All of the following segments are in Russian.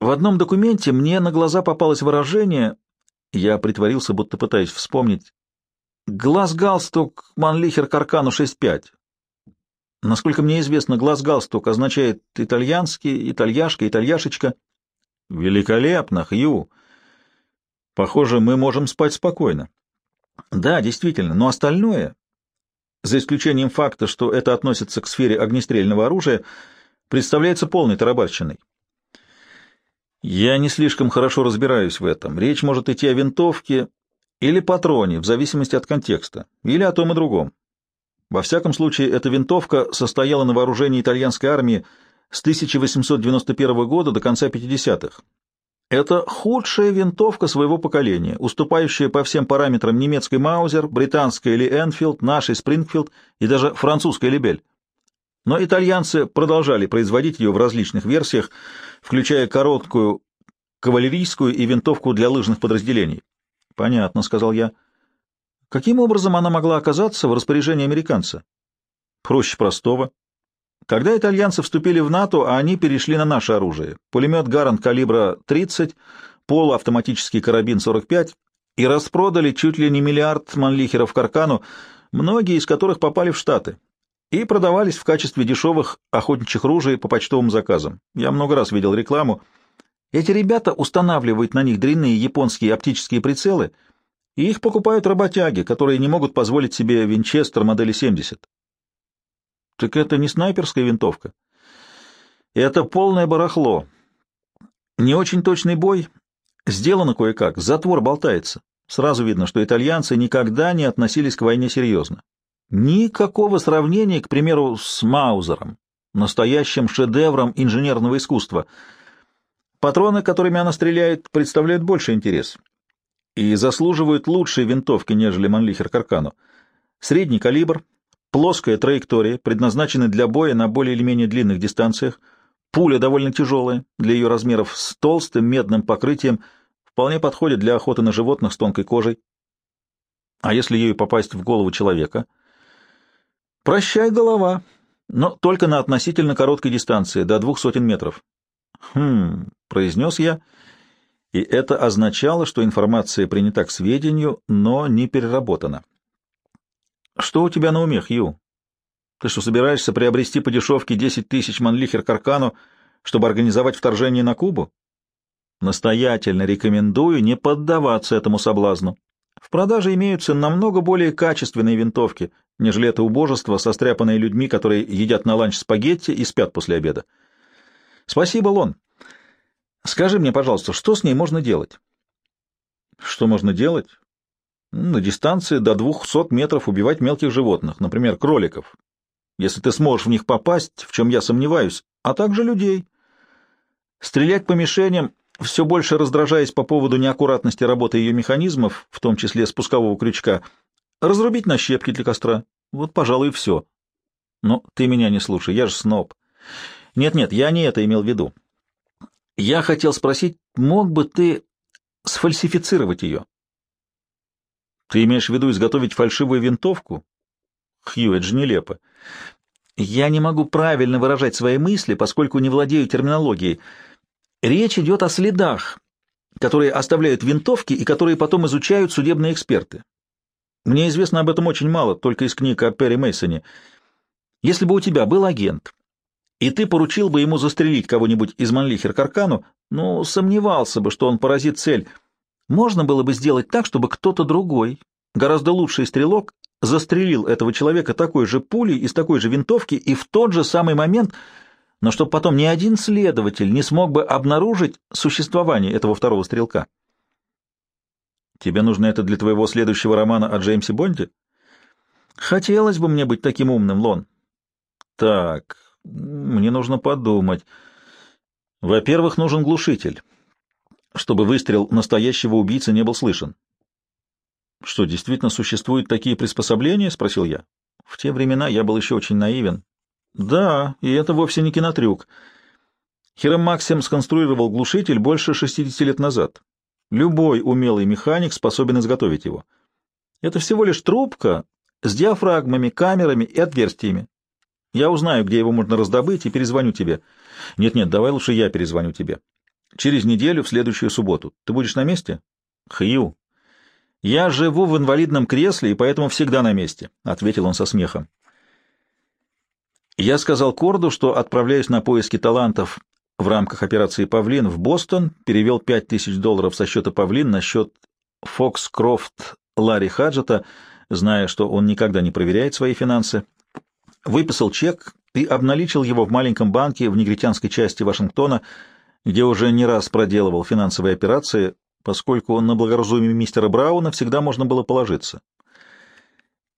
В одном документе мне на глаза попалось выражение, я притворился, будто пытаюсь вспомнить, «Глаз-галстук Манлихер Каркану 6.5». Насколько мне известно, глаз-галстук означает итальянский, итальяшка, итальяшечка. Великолепно, Хью. Похоже, мы можем спать спокойно. Да, действительно, но остальное, за исключением факта, что это относится к сфере огнестрельного оружия, представляется полной тарабарщиной. Я не слишком хорошо разбираюсь в этом. Речь может идти о винтовке или патроне, в зависимости от контекста, или о том и другом. Во всяком случае, эта винтовка состояла на вооружении итальянской армии с 1891 года до конца 50-х. Это худшая винтовка своего поколения, уступающая по всем параметрам немецкой Маузер, британской или Энфилд, нашей Спрингфилд и даже французской Лебель. Но итальянцы продолжали производить ее в различных версиях, включая короткую кавалерийскую и винтовку для лыжных подразделений. «Понятно», — сказал я. Каким образом она могла оказаться в распоряжении американца? Проще простого. Когда итальянцы вступили в НАТО, они перешли на наше оружие. Пулемет «Гарант» калибра 30, полуавтоматический карабин 45 и распродали чуть ли не миллиард манлихеров Каркану, многие из которых попали в Штаты и продавались в качестве дешевых охотничьих ружей по почтовым заказам. Я много раз видел рекламу. Эти ребята устанавливают на них дрянные японские оптические прицелы — и их покупают работяги, которые не могут позволить себе винчестер модели 70. Так это не снайперская винтовка. Это полное барахло. Не очень точный бой. Сделано кое-как, затвор болтается. Сразу видно, что итальянцы никогда не относились к войне серьезно. Никакого сравнения, к примеру, с Маузером, настоящим шедевром инженерного искусства. Патроны, которыми она стреляет, представляют больше интерес и заслуживают лучшей винтовки, нежели Манлихер Каркану. Средний калибр, плоская траектория, предназначены для боя на более или менее длинных дистанциях, пуля довольно тяжелая, для ее размеров с толстым медным покрытием, вполне подходит для охоты на животных с тонкой кожей. А если ею попасть в голову человека? Прощай, голова, но только на относительно короткой дистанции, до двух сотен метров. «Хм», — произнес я, — и это означало, что информация принята к сведению, но не переработана. «Что у тебя на уме, Хью? Ты что, собираешься приобрести по дешевке 10 тысяч манлихер Каркану, чтобы организовать вторжение на Кубу? Настоятельно рекомендую не поддаваться этому соблазну. В продаже имеются намного более качественные винтовки, нежели это убожество, состряпанное людьми, которые едят на ланч спагетти и спят после обеда. Спасибо, Лон. Скажи мне, пожалуйста, что с ней можно делать? Что можно делать? На дистанции до 200 метров убивать мелких животных, например, кроликов, если ты сможешь в них попасть, в чем я сомневаюсь, а также людей. Стрелять по мишеням, все больше раздражаясь по поводу неаккуратности работы ее механизмов, в том числе спускового крючка, разрубить на щепки для костра. Вот, пожалуй, и все. Но ты меня не слушай, я же сноб. Нет-нет, я не это имел в виду. Я хотел спросить, мог бы ты сфальсифицировать ее? Ты имеешь в виду изготовить фальшивую винтовку? Хью, это же нелепо. Я не могу правильно выражать свои мысли, поскольку не владею терминологией. Речь идет о следах, которые оставляют винтовки и которые потом изучают судебные эксперты. Мне известно об этом очень мало, только из книг о Перри Мейсоне. Если бы у тебя был агент, и ты поручил бы ему застрелить кого-нибудь из Манлихер Каркану, ну, сомневался бы, что он поразит цель. Можно было бы сделать так, чтобы кто-то другой, гораздо лучший стрелок, застрелил этого человека такой же пулей из такой же винтовки и в тот же самый момент, но чтобы потом ни один следователь не смог бы обнаружить существование этого второго стрелка. Тебе нужно это для твоего следующего романа о Джеймсе Бонде? Хотелось бы мне быть таким умным, Лон. Так, мне нужно подумать. Во-первых, нужен глушитель, чтобы выстрел настоящего убийцы не был слышен. Что, действительно существуют такие приспособления? спросил я. В те времена я был еще очень наивен. Да, и это вовсе не кинотрюк. Хиром Максим сконструировал глушитель больше 60 лет назад. Любой умелый механик способен изготовить его. Это всего лишь трубка с диафрагмами, камерами и отверстиями. Я узнаю, где его можно раздобыть, и перезвоню тебе. Нет-нет, давай лучше я перезвоню тебе. Через неделю, в следующую субботу. Ты будешь на месте? Хью. Я живу в инвалидном кресле и поэтому всегда на месте, — ответил он со смехом. Я сказал Корду, что отправляюсь на поиски талантов в рамках операции «Павлин» в Бостон, перевел пять тысяч долларов со счета «Павлин» на счет Фокскрофт Ларри Хаджета, зная, что он никогда не проверяет свои финансы, выписал чек и обналичил его в маленьком банке в негритянской части Вашингтона, где уже не раз проделывал финансовые операции, поскольку на благоразумие мистера Брауна всегда можно было положиться.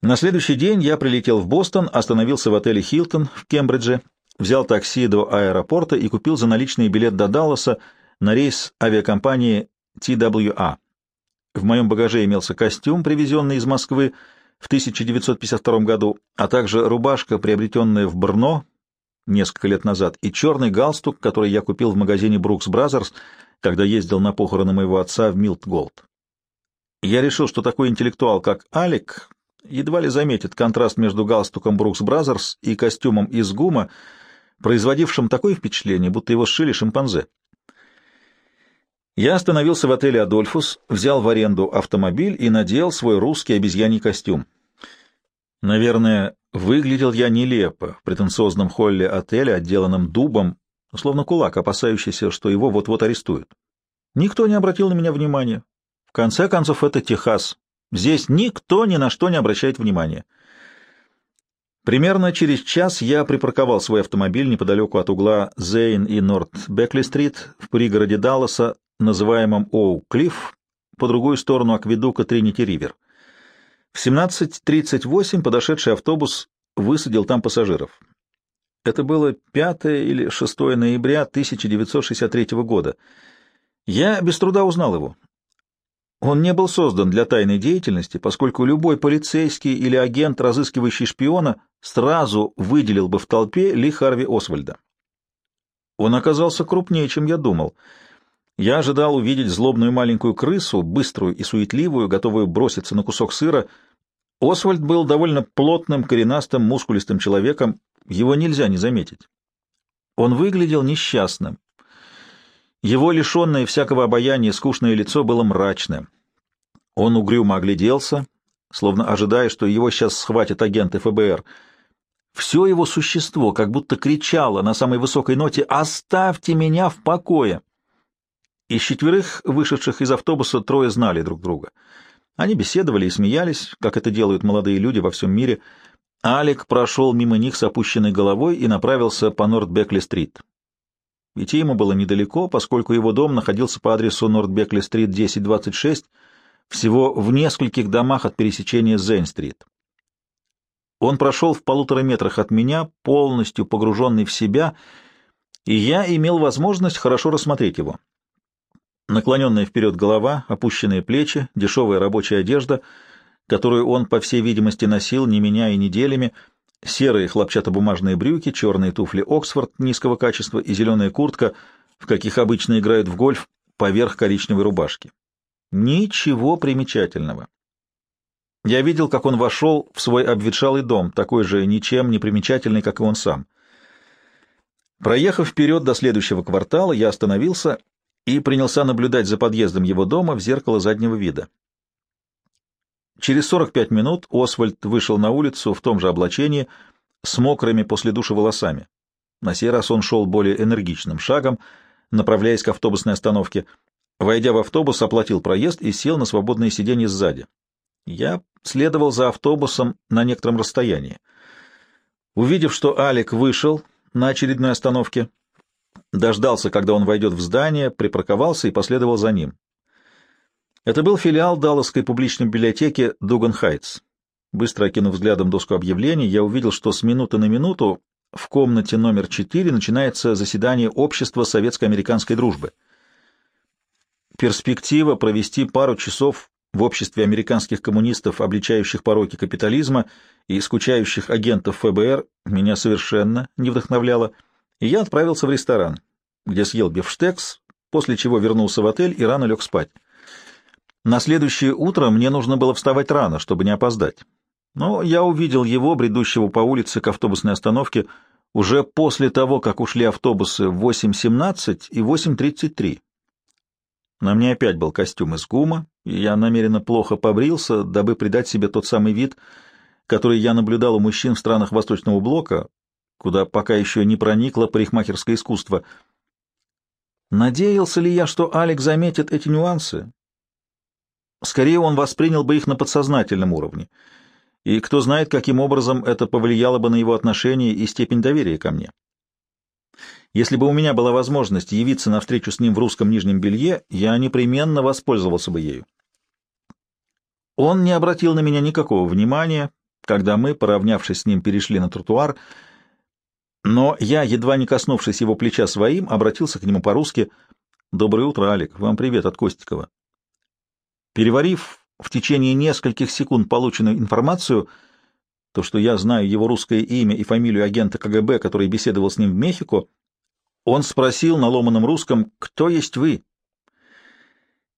На следующий день я прилетел в Бостон, остановился в отеле «Хилтон» в Кембридже, взял такси до аэропорта и купил за наличный билет до Далласа на рейс авиакомпании TWA. В моем багаже имелся костюм, привезенный из Москвы в 1952 году, а также рубашка, приобретенная в Брно несколько лет назад, и черный галстук, который я купил в магазине Brooks Brothers, когда ездил на похороны моего отца в Милтголд. Я решил, что такой интеллектуал, как Алик, едва ли заметит контраст между галстуком Brooks Brothers и костюмом из гума, производившим такое впечатление, будто его сшили шимпанзе. Я остановился в отеле «Адольфус», взял в аренду автомобиль и надел свой русский обезьяний костюм. Наверное, выглядел я нелепо в претенциозном холле отеля, отделанном дубом, словно кулак, опасающийся, что его вот-вот арестуют. Никто не обратил на меня внимания. В конце концов, это Техас. Здесь никто ни на что не обращает внимания. Примерно через час я припарковал свой автомобиль неподалеку от угла Зейн и Норт-Бекли-стрит в пригороде Далласа называемом Оу-Клифф, по другую сторону акведука Тринити-Ривер. В 17.38 подошедший автобус высадил там пассажиров. Это было 5 или 6 ноября 1963 года. Я без труда узнал его. Он не был создан для тайной деятельности, поскольку любой полицейский или агент, разыскивающий шпиона, сразу выделил бы в толпе Ли Харви Освальда. Он оказался крупнее, чем я думал — я ожидал увидеть злобную маленькую крысу, быструю и суетливую, готовую броситься на кусок сыра. Освальд был довольно плотным, коренастым, мускулистым человеком, его нельзя не заметить. Он выглядел несчастным. Его лишенное всякого обаяния скучное лицо было мрачным. Он угрюмо огляделся, словно ожидая, что его сейчас схватят агенты ФБР. Все его существо как будто кричало на самой высокой ноте «Оставьте меня в покое!» Из четверых вышедших из автобуса трое знали друг друга. Они беседовали и смеялись, как это делают молодые люди во всем мире. Алик прошел мимо них с опущенной головой и направился по Норт-Бекли-стрит. Идти ему было недалеко, поскольку его дом находился по адресу Норт-Бекли-стрит 1026, всего в нескольких домах от пересечения Зейн-стрит. Он прошел в полутора метрах от меня, полностью погруженный в себя, и я имел возможность хорошо рассмотреть его. Наклоненная вперед голова, опущенные плечи, дешевая рабочая одежда, которую он, по всей видимости, носил, не меняя неделями, серые хлопчатобумажные брюки, черные туфли Оксфорд низкого качества и зеленая куртка, в каких обычно играют в гольф, поверх коричневой рубашки. Ничего примечательного. Я видел, как он вошел в свой обветшалый дом, такой же ничем не примечательный, как и он сам. Проехав вперед до следующего квартала, я остановился и принялся наблюдать за подъездом его дома в зеркало заднего вида. Через 45 минут Освальд вышел на улицу в том же облачении, с мокрыми после душа волосами. На сей раз он шел более энергичным шагом, направляясь к автобусной остановке. Войдя в автобус, оплатил проезд и сел на свободное сиденье сзади. Я следовал за автобусом на некотором расстоянии. Увидев, что Алик вышел на очередной остановке, дождался, когда он войдет в здание, припарковался и последовал за ним. Это был филиал Далласской публичной библиотеки Дуган Хайтс. Быстро окинув взглядом доску объявлений, я увидел, что с минуты на минуту в комнате номер 4 начинается заседание Общества советско-американской дружбы. Перспектива провести пару часов в обществе американских коммунистов, обличающих пороки капитализма и скучающих агентов ФБР, меня совершенно не вдохновляла — и я отправился в ресторан, где съел бифштекс, после чего вернулся в отель и рано лег спать. На следующее утро мне нужно было вставать рано, чтобы не опоздать. Но я увидел его, бредущего по улице к автобусной остановке. уже после того, как ушли автобусы в 8.17 и 8.33. На мне опять был костюм из гума, и я намеренно плохо побрился, дабы придать себе тот самый вид, который я наблюдал у мужчин в странах Восточного Блока, куда пока еще не проникло парикмахерское искусство. Надеялся ли я, что Алекс заметит эти нюансы? Скорее, он воспринял бы их на подсознательном уровне, и кто знает, каким образом это повлияло бы на его отношение и степень доверия ко мне. Если бы у меня была возможность явиться на встречу с ним в русском нижнем белье, я непременно воспользовался бы ею. Он не обратил на меня никакого внимания, когда мы, поравнявшись с ним, перешли на тротуар, но я, едва не коснувшись его плеча своим, обратился к нему по-русски «Доброе утро, Алик. Вам привет от Костикова». Переварив в течение нескольких секунд полученную информацию, то, что я знаю его русское имя и фамилию агента КГБ, который беседовал с ним в Мехико, он спросил на ломаном русском «Кто есть вы?».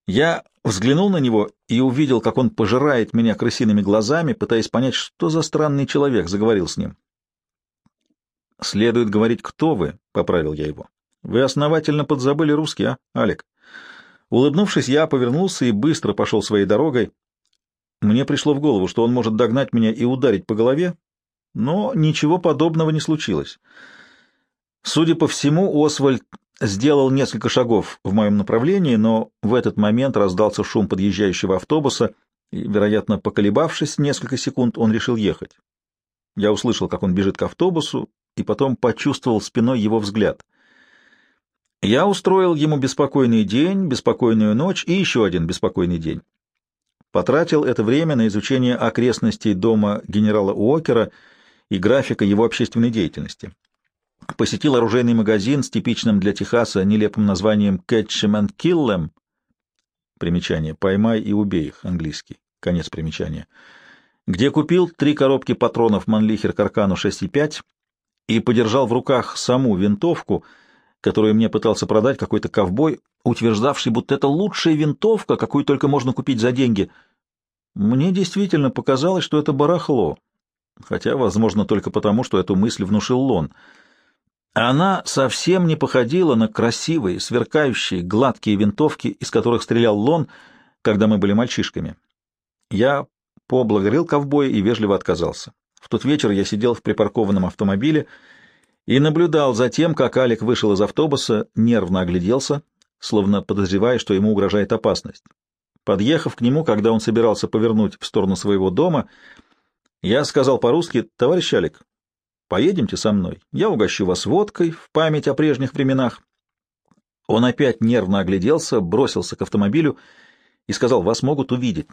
Я взглянул на него и увидел, как он пожирает меня крысиными глазами, пытаясь понять, что за странный человек заговорил с ним. «Следует говорить, кто вы», — поправил я его. «Вы основательно подзабыли русский, а, Алик?» Улыбнувшись, я повернулся и быстро пошел своей дорогой. Мне пришло в голову, что он может догнать меня и ударить по голове, но ничего подобного не случилось. Судя по всему, Освальд сделал несколько шагов в моем направлении, но в этот момент раздался шум подъезжающего автобуса, и, вероятно, поколебавшись несколько секунд, он решил ехать. Я услышал, как он бежит к автобусу, и потом почувствовал спиной его взгляд. Я устроил ему беспокойный день, беспокойную ночь и еще один беспокойный день. Потратил это время на изучение окрестностей дома генерала Уокера и графика его общественной деятельности. Посетил оружейный магазин с типичным для Техаса нелепым названием «Catch and Kill them». Примечание «Поймай и убей их» английский. Конец примечания. Где купил три коробки патронов Манлихер Каркану 6,5 и подержал в руках саму винтовку — которую мне пытался продать какой-то ковбой, утверждавший, будто это лучшая винтовка, какую только можно купить за деньги. Мне действительно показалось, что это барахло, хотя, возможно, только потому, что эту мысль внушил Лон. Она совсем не походила на красивые, сверкающие, гладкие винтовки, из которых стрелял Лон, когда мы были мальчишками. Я поблагодарил ковбоя и вежливо отказался. В тот вечер я сидел в припаркованном автомобиле и наблюдал за тем, как Алик вышел из автобуса, нервно огляделся, словно подозревая, что ему угрожает опасность. Подъехав к нему, когда он собирался повернуть в сторону своего дома, я сказал по-русски, «Товарищ Алик, поедемте со мной, я угощу вас водкой в память о прежних временах». Он опять нервно огляделся, бросился к автомобилю и сказал, «Вас могут увидеть».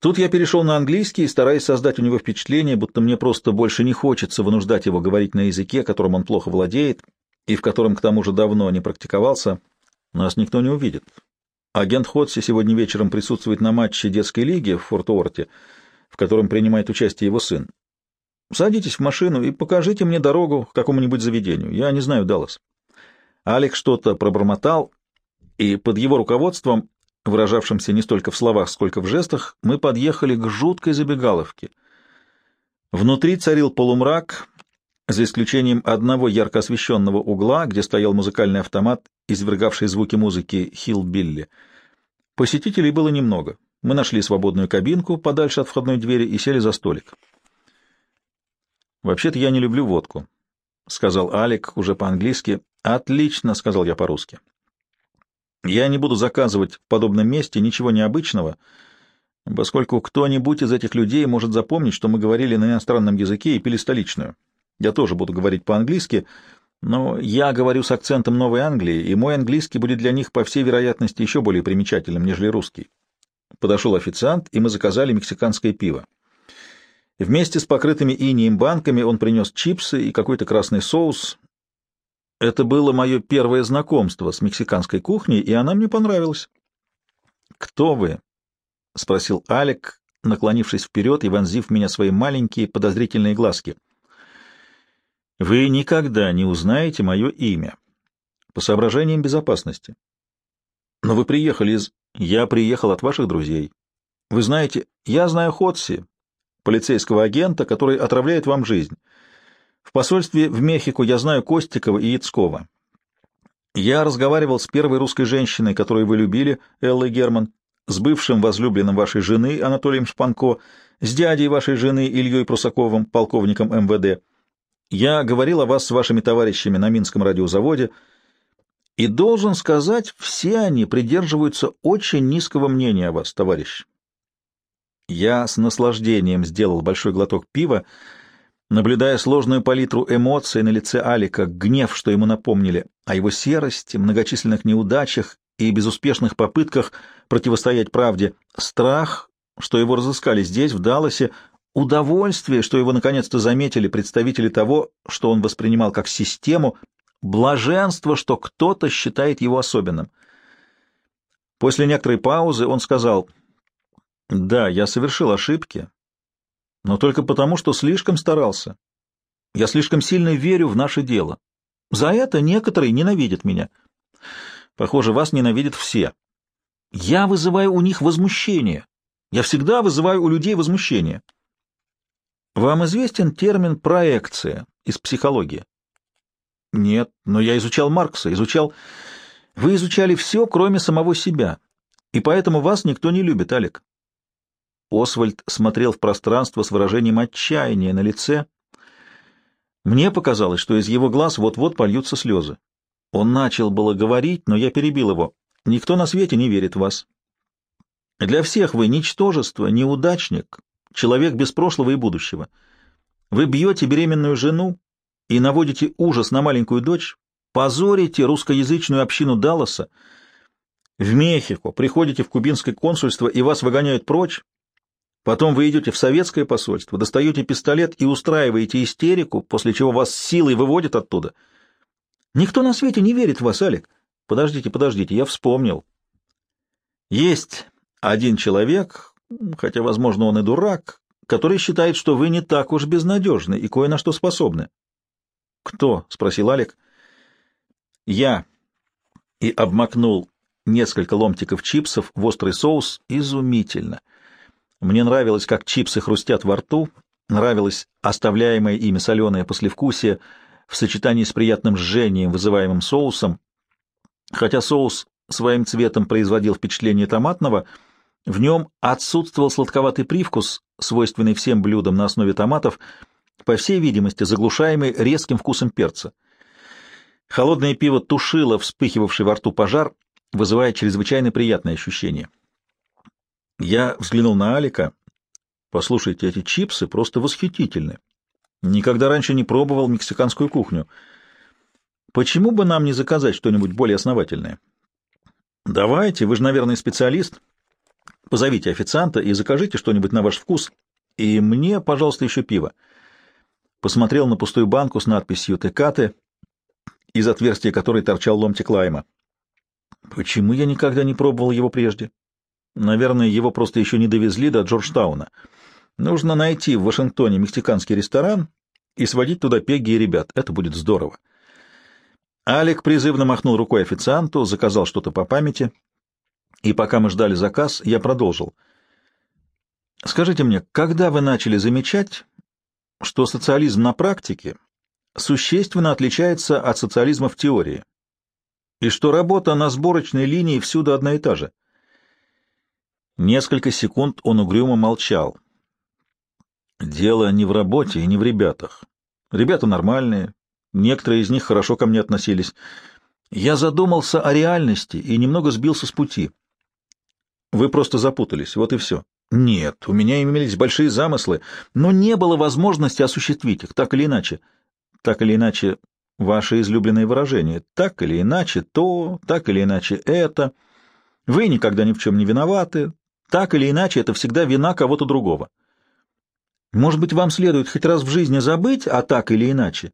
Тут я перешел на английский, стараясь создать у него впечатление, будто мне просто больше не хочется вынуждать его говорить на языке, которым он плохо владеет и в котором к тому же давно не практиковался. Нас никто не увидит. Агент Ходси сегодня вечером присутствует на матче детской лиги в Форт-Уорте, в котором принимает участие его сын. Садитесь в машину и покажите мне дорогу к какому-нибудь заведению. Я не знаю Даллас. Алекс что-то пробормотал, и под его руководством выражавшимся не столько в словах, сколько в жестах, мы подъехали к жуткой забегаловке. Внутри царил полумрак, за исключением одного ярко освещенного угла, где стоял музыкальный автомат, извергавший звуки музыки «Хилл Билли». Посетителей было немного. Мы нашли свободную кабинку подальше от входной двери и сели за столик. «Вообще-то я не люблю водку», — сказал Алик уже по-английски. «Отлично», — сказал я по-русски. Я не буду заказывать в подобном месте ничего необычного, поскольку кто-нибудь из этих людей может запомнить, что мы говорили на иностранном языке и пили столичную. Я тоже буду говорить по-английски, но я говорю с акцентом Новой Англии, и мой английский будет для них, по всей вероятности, еще более примечательным, нежели русский. Подошел официант, и мы заказали мексиканское пиво. Вместе с покрытыми инием банками он принес чипсы и какой-то красный соус, это было мое первое знакомство с мексиканской кухней, и она мне понравилась. «Кто вы?» — спросил Алек, наклонившись вперед и вонзив в меня свои маленькие подозрительные глазки. «Вы никогда не узнаете мое имя. По соображениям безопасности. Но вы приехали из... Я приехал от ваших друзей. Вы знаете, я знаю Ходси, полицейского агента, который отравляет вам жизнь. В посольстве в Мехико я знаю Костикова и Яцкова. Я разговаривал с первой русской женщиной, которую вы любили, Эллой Герман, с бывшим возлюбленным вашей жены Анатолием Шпанко, с дядей вашей жены Ильей Прусаковым, полковником МВД. Я говорил о вас с вашими товарищами на Минском радиозаводе, и должен сказать, все они придерживаются очень низкого мнения о вас, товарищ. Я с наслаждением сделал большой глоток пива, наблюдая сложную палитру эмоций на лице Алика, гнев, что ему напомнили, о его серости, многочисленных неудачах и безуспешных попытках противостоять правде, страх, что его разыскали здесь, в Далласе, удовольствие, что его наконец-то заметили представители того, что он воспринимал как систему, блаженство, что кто-то считает его особенным. После некоторой паузы он сказал, «Да, я совершил ошибки, но только потому, что слишком старался. Я слишком сильно верю в наше дело. За это некоторые ненавидят меня. Похоже, вас ненавидят все. Я вызываю у них возмущение. Я всегда вызываю у людей возмущение. Вам известен термин «проекция» из психологии? Нет, но я изучал Маркса, изучал... Вы изучали все, кроме самого себя, и поэтому вас никто не любит, Алек. Освальд смотрел в пространство с выражением отчаяния на лице. Мне показалось, что из его глаз вот-вот польются слезы. Он начал было говорить, но я перебил его. «Никто на свете не верит в вас. Для всех вы ничтожество, неудачник, человек без прошлого и будущего. Вы бьете беременную жену и наводите ужас на маленькую дочь, позорите русскоязычную общину Далласа, в Мехико приходите в кубинское консульство и вас выгоняют прочь, Потом вы идете в советское посольство, достаете пистолет и устраиваете истерику, после чего вас силой выводят оттуда. Никто на свете не верит в вас, Алик. Подождите, подождите, я вспомнил. Есть один человек, хотя, возможно, он и дурак, который считает, что вы не так уж безнадежны и кое на что способны. «Кто?» — спросил Алик. «Я». И обмакнул несколько ломтиков чипсов в острый соус. Изумительно. Мне нравилось, как чипсы хрустят во рту, нравилось оставляемое ими соленое послевкусие в сочетании с приятным жжением, вызываемым соусом. Хотя соус своим цветом производил впечатление томатного, в нем отсутствовал сладковатый привкус, свойственный всем блюдам на основе томатов, по всей видимости заглушаемый резким вкусом перца. Холодное пиво тушило вспыхивавший во рту пожар, вызывая чрезвычайно приятное ощущение. Я взглянул на Алика. Послушайте, эти чипсы просто восхитительны. Никогда раньше не пробовал мексиканскую кухню. Почему бы нам не заказать что-нибудь более основательное? Давайте, вы же, наверное, специалист. Позовите официанта и закажите что-нибудь на ваш вкус. И мне, пожалуйста, еще пиво. Посмотрел на пустую банку с надписью «Текаты», из отверстия которой торчал ломтик лайма. Почему я никогда не пробовал его прежде? Наверное, его просто еще не довезли до Джорджтауна. Нужно найти в Вашингтоне мексиканский ресторан и сводить туда Пегги и ребят. Это будет здорово. Алик призывно махнул рукой официанту, заказал что-то по памяти. И пока мы ждали заказ, я продолжил. Скажите мне, когда вы начали замечать, что социализм на практике существенно отличается от социализма в теории, и что работа на сборочной линии всюду одна и та же? Несколько секунд он угрюмо молчал. Дело не в работе и не в ребятах. Ребята нормальные, некоторые из них хорошо ко мне относились. Я задумался о реальности и немного сбился с пути. Вы просто запутались, вот и все. Нет, у меня имелись большие замыслы, но не было возможности осуществить их, так или иначе. Так или иначе, ваше излюбленное выражение. Так или иначе то, так или иначе это. Вы никогда ни в чем не виноваты, так или иначе, это всегда вина кого-то другого. Может быть, вам следует хоть раз в жизни забыть, а так или иначе,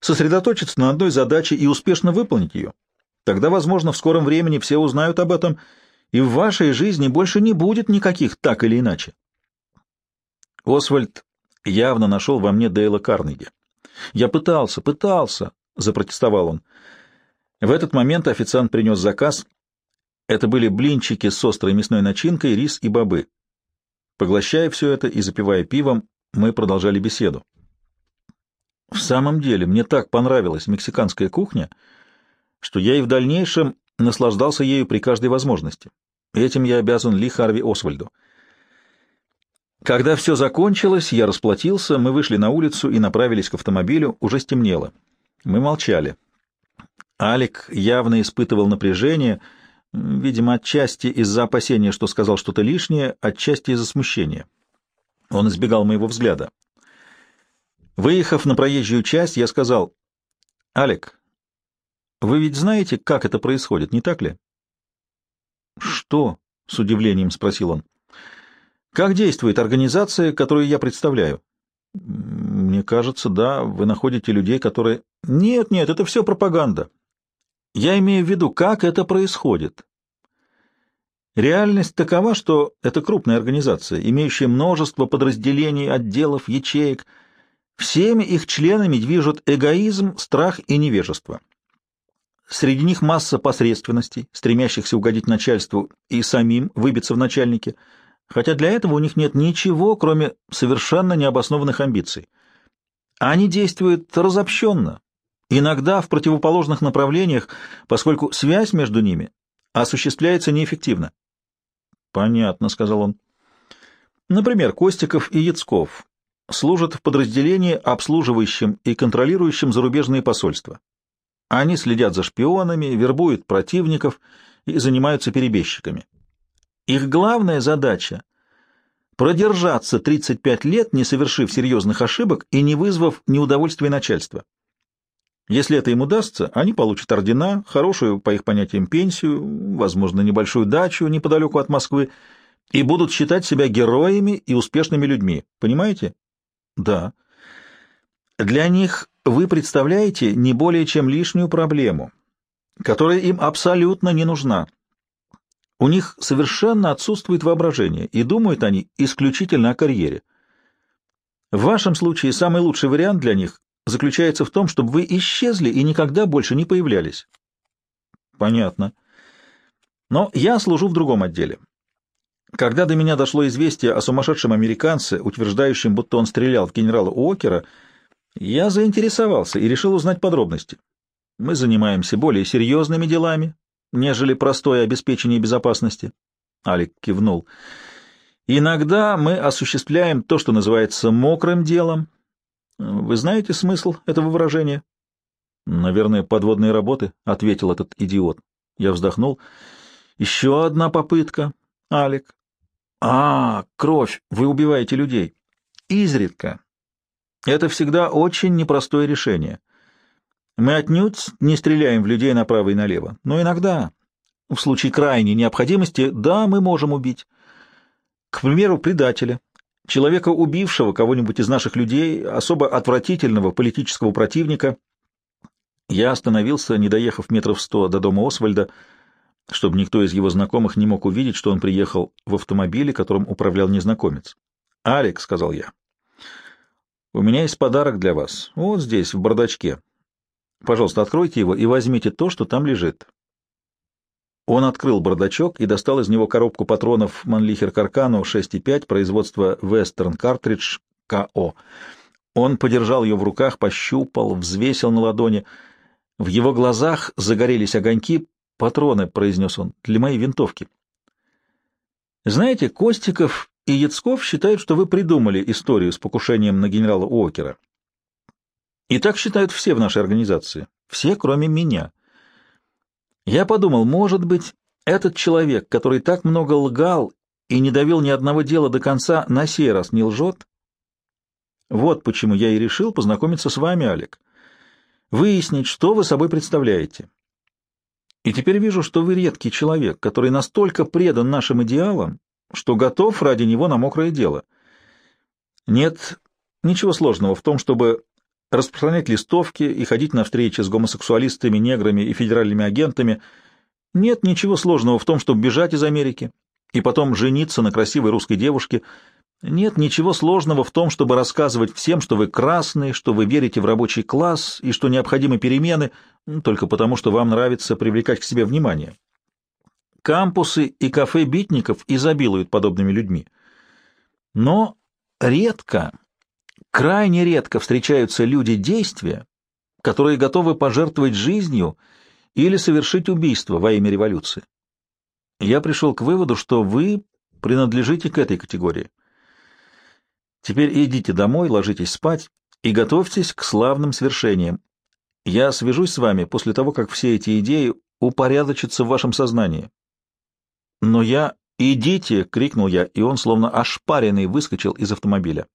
сосредоточиться на одной задаче и успешно выполнить ее. Тогда, возможно, в скором времени все узнают об этом, и в вашей жизни больше не будет никаких так или иначе. Освальд явно нашел во мне Дейла Карнеги. «Я пытался, пытался», — запротестовал он. В этот момент официант принес заказ — это были блинчики с острой мясной начинкой, рис и бобы. Поглощая все это и запивая пивом, мы продолжали беседу. В самом деле, мне так понравилась мексиканская кухня, что я и в дальнейшем наслаждался ею при каждой возможности. Этим я обязан Ли Харви Освальду. Когда все закончилось, я расплатился, мы вышли на улицу и направились к автомобилю, уже стемнело. Мы молчали. Алик явно испытывал напряжение, видимо, отчасти из-за опасения, что сказал что-то лишнее, отчасти из-за смущения. Он избегал моего взгляда. Выехав на проезжую часть, я сказал, «Алик, вы ведь знаете, как это происходит, не так ли?» «Что?» — с удивлением спросил он. «Как действует организация, которую я представляю?» «Мне кажется, да, вы находите людей, которые...» «Нет, нет, это все пропаганда. Я имею в виду, как это происходит. Реальность такова, что это крупная организация, имеющая множество подразделений, отделов, ячеек. Всеми их членами движут эгоизм, страх и невежество. Среди них масса посредственностей, стремящихся угодить начальству и самим выбиться в начальники, хотя для этого у них нет ничего, кроме совершенно необоснованных амбиций. Они действуют разобщенно, иногда в противоположных направлениях, поскольку связь между ними осуществляется неэффективно. «Понятно», — сказал он. Например, Костиков и Яцков служат в подразделении, обслуживающем и контролирующем зарубежные посольства. Они следят за шпионами, вербуют противников и занимаются перебежчиками. Их главная задача — продержаться 35 лет, не совершив серьезных ошибок и не вызвав неудовольствия начальства. Если это им удастся, они получат ордена, хорошую, по их понятиям, пенсию, возможно, небольшую дачу неподалеку от Москвы, и будут считать себя героями и успешными людьми. Понимаете? Да. Для них вы представляете не более чем лишнюю проблему, которая им абсолютно не нужна. У них совершенно отсутствует воображение, и думают они исключительно о карьере. В вашем случае самый лучший вариант для них заключается в том, чтобы вы исчезли и никогда больше не появлялись. Понятно. Но я служу в другом отделе. Когда до меня дошло известие о сумасшедшем американце, утверждающем, будто он стрелял в генерала Уокера, я заинтересовался и решил узнать подробности. Мы занимаемся более серьезными делами, нежели простое обеспечение безопасности. Алик кивнул. Иногда мы осуществляем то, что называется мокрым делом, вы знаете смысл этого выражения? Наверное, подводные работы, ответил этот идиот. Я вздохнул. Еще одна попытка, Алик. А, кровь, вы убиваете людей. Изредка. Это всегда очень непростое решение. Мы отнюдь не стреляем в людей направо и налево, но иногда, в случае крайней необходимости, да, мы можем убить. К примеру, предателя человека, убившего кого-нибудь из наших людей, особо отвратительного политического противника. Я остановился, не доехав метров сто до дома Освальда, чтобы никто из его знакомых не мог увидеть, что он приехал в автомобиле, которым управлял незнакомец. «Алекс», — сказал я, — «у меня есть подарок для вас, вот здесь, в бардачке. Пожалуйста, откройте его и возьмите то, что там лежит». Он открыл бардачок и достал из него коробку патронов Манлихер Каркану 6,5 производства Western Cartridge КО. Он подержал ее в руках, пощупал, взвесил на ладони. В его глазах загорелись огоньки. «Патроны», — произнес он, — «для моей винтовки». «Знаете, Костиков и Яцков считают, что вы придумали историю с покушением на генерала Уокера. И так считают все в нашей организации. Все, кроме меня. Я подумал, может быть, этот человек, который так много лгал и не довел ни одного дела до конца, на сей раз не лжет? Вот почему я и решил познакомиться с вами, Алик. Выяснить, что вы собой представляете. И теперь вижу, что вы редкий человек, который настолько предан нашим идеалам, что готов ради него на мокрое дело. Нет ничего сложного в том, чтобы распространять листовки и ходить на встречи с гомосексуалистами, неграми и федеральными агентами. Нет ничего сложного в том, чтобы бежать из Америки и потом жениться на красивой русской девушке. Нет ничего сложного в том, чтобы рассказывать всем, что вы красные, что вы верите в рабочий класс и что необходимы перемены, только потому, что вам нравится привлекать к себе внимание. Кампусы и кафе битников изобилуют подобными людьми. Но редко Крайне редко встречаются люди действия, которые готовы пожертвовать жизнью или совершить убийство во имя революции. Я пришел к выводу, что вы принадлежите к этой категории. Теперь идите домой, ложитесь спать и готовьтесь к славным свершениям. Я свяжусь с вами после того, как все эти идеи упорядочатся в вашем сознании. Но я... «Идите!» — крикнул я, и он, словно ошпаренный, выскочил из автомобиля.